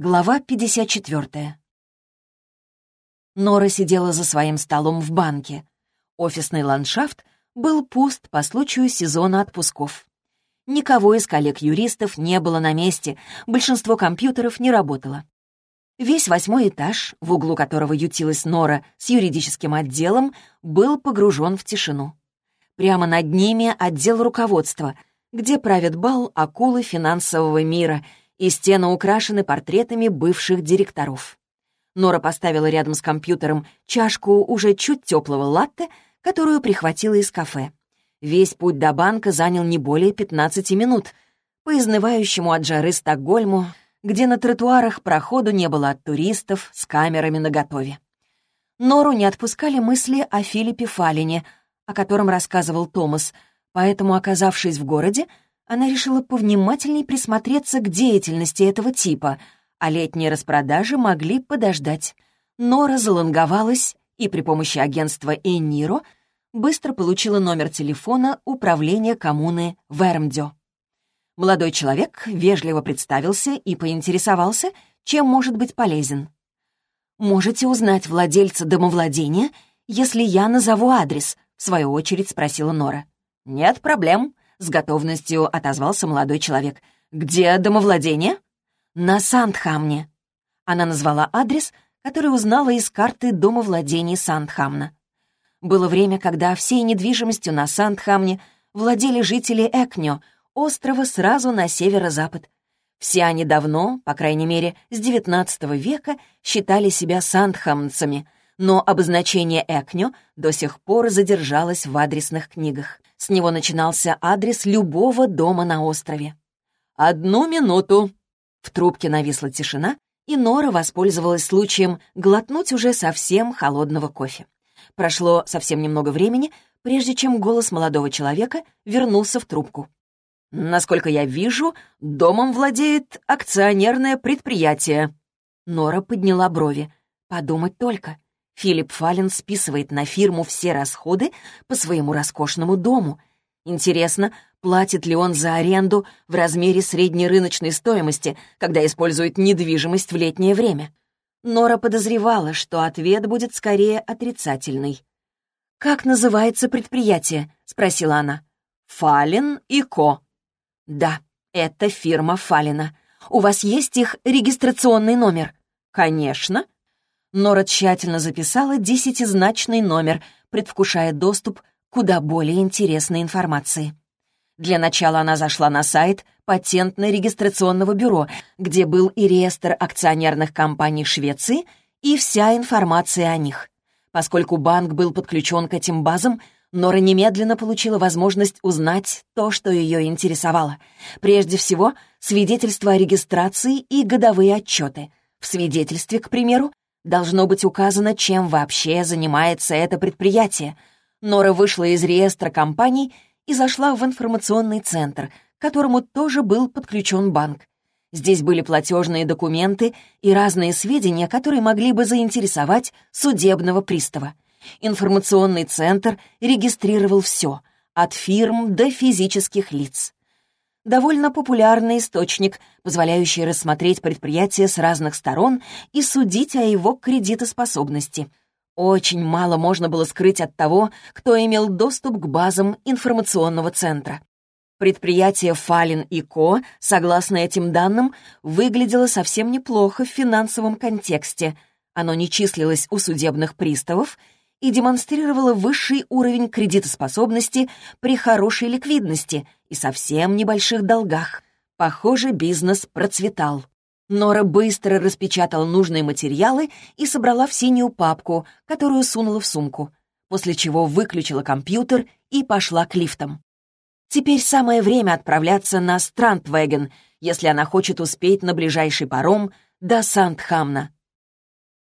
Глава 54. Нора сидела за своим столом в банке. Офисный ландшафт был пуст по случаю сезона отпусков. Никого из коллег-юристов не было на месте, большинство компьютеров не работало. Весь восьмой этаж, в углу которого ютилась Нора с юридическим отделом, был погружен в тишину. Прямо над ними отдел руководства, где правят бал акулы финансового мира — и стены украшены портретами бывших директоров. Нора поставила рядом с компьютером чашку уже чуть теплого латте, которую прихватила из кафе. Весь путь до банка занял не более 15 минут. По изнывающему от жары Стокгольму, где на тротуарах проходу не было от туристов с камерами наготове. Нору не отпускали мысли о Филиппе Фалине, о котором рассказывал Томас, поэтому, оказавшись в городе, она решила повнимательней присмотреться к деятельности этого типа, а летние распродажи могли подождать. Нора залонговалась и при помощи агентства «Эниро» быстро получила номер телефона управления коммуны Вермдё. Молодой человек вежливо представился и поинтересовался, чем может быть полезен. «Можете узнать владельца домовладения, если я назову адрес?» — в свою очередь спросила Нора. «Нет проблем», — с готовностью отозвался молодой человек. «Где домовладение?» «На Сандхамне». Она назвала адрес, который узнала из карты домовладений Сандхамна. Было время, когда всей недвижимостью на Сандхамне владели жители Экнё, острова сразу на северо-запад. Все они давно, по крайней мере, с XIX века, считали себя сандхамнцами, но обозначение Экнё до сих пор задержалось в адресных книгах. С него начинался адрес любого дома на острове. «Одну минуту!» В трубке нависла тишина, и Нора воспользовалась случаем глотнуть уже совсем холодного кофе. Прошло совсем немного времени, прежде чем голос молодого человека вернулся в трубку. «Насколько я вижу, домом владеет акционерное предприятие». Нора подняла брови. «Подумать только. Филипп Фален списывает на фирму все расходы по своему роскошному дому. Интересно, платит ли он за аренду в размере средней рыночной стоимости, когда использует недвижимость в летнее время? Нора подозревала, что ответ будет скорее отрицательный. «Как называется предприятие?» — спросила она. «Фален и Ко». «Да, это фирма Фалина. У вас есть их регистрационный номер?» «Конечно», Нора тщательно записала десятизначный номер, предвкушая доступ к куда более интересной информации. Для начала она зашла на сайт патентно-регистрационного бюро, где был и реестр акционерных компаний Швеции, и вся информация о них. Поскольку банк был подключен к этим базам, Нора немедленно получила возможность узнать то, что ее интересовало. Прежде всего, свидетельства о регистрации и годовые отчеты. В свидетельстве, к примеру, Должно быть указано, чем вообще занимается это предприятие. Нора вышла из реестра компаний и зашла в информационный центр, к которому тоже был подключен банк. Здесь были платежные документы и разные сведения, которые могли бы заинтересовать судебного пристава. Информационный центр регистрировал все, от фирм до физических лиц довольно популярный источник, позволяющий рассмотреть предприятие с разных сторон и судить о его кредитоспособности. Очень мало можно было скрыть от того, кто имел доступ к базам информационного центра. Предприятие Фалин и Ко, согласно этим данным, выглядело совсем неплохо в финансовом контексте. Оно не числилось у судебных приставов и демонстрировала высший уровень кредитоспособности при хорошей ликвидности и совсем небольших долгах. Похоже, бизнес процветал. Нора быстро распечатала нужные материалы и собрала в синюю папку, которую сунула в сумку, после чего выключила компьютер и пошла к лифтам. Теперь самое время отправляться на Страндвеген, если она хочет успеть на ближайший паром до Сандхамна.